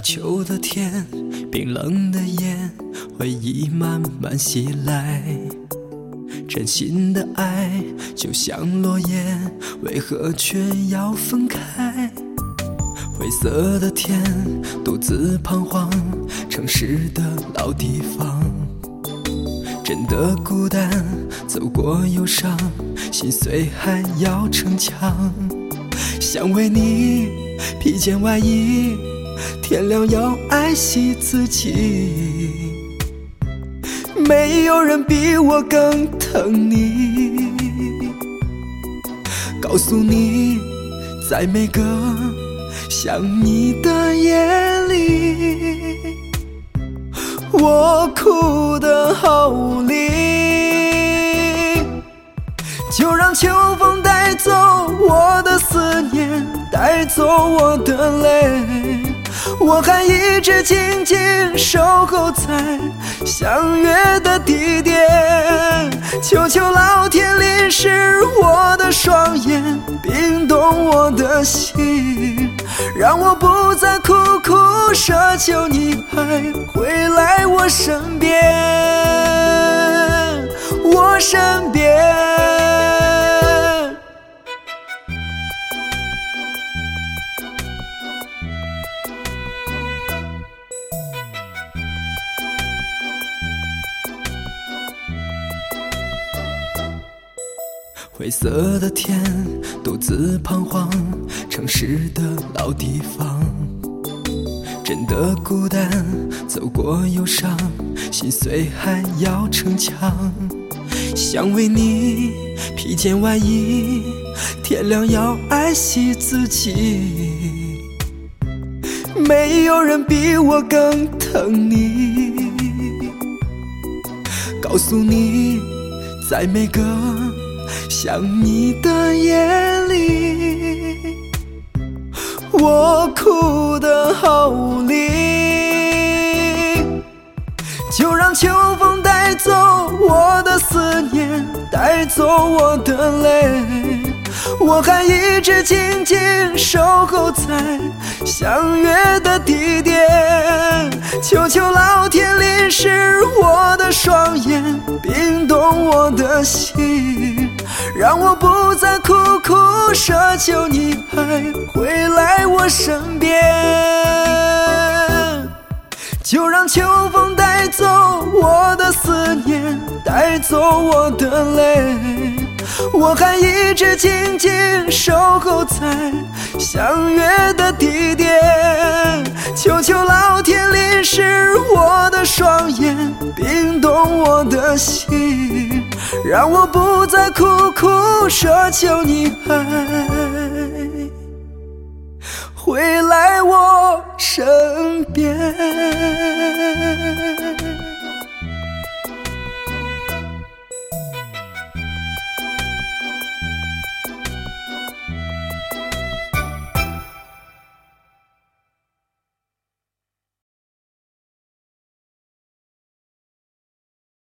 秋的天，冰冷的夜，回忆慢慢袭来。真心的爱就像落叶，为何却要分开？灰色的天，独自彷徨，城市的老地方。真的孤单，走过忧伤，心碎还要逞强。想为你披件外衣，天亮要爱惜自己。没有人比我更疼你。告诉你，在每个想你的夜里，我哭得好无力。就让秋风带走我的思念，带走我的泪。我还一直静静守候在相约的地点，求求老天淋湿我的双眼，冰冻我的心，让我不再苦苦奢求你还回来我身边，我身边。灰色的天，独自彷徨，城市的老地方。真的孤单，走过忧伤，心碎还要逞强。想为你披件外衣，天亮要爱惜自己。没有人比我更疼你。告诉你，在每个。想你的夜里，我哭得好无力。就让秋风带走我的思念，带走我的泪。我还一直静静守候在相约的地点，求求老天淋湿我的双眼，冰冻我的心。让我不再苦苦奢求你还回来我身边，就让秋风带走我的思念，带走我的泪。我还一直静静守候在相约的地点，求求老天淋湿我的双眼，冰冻我的心。让我不再苦苦奢求你还回来我身边。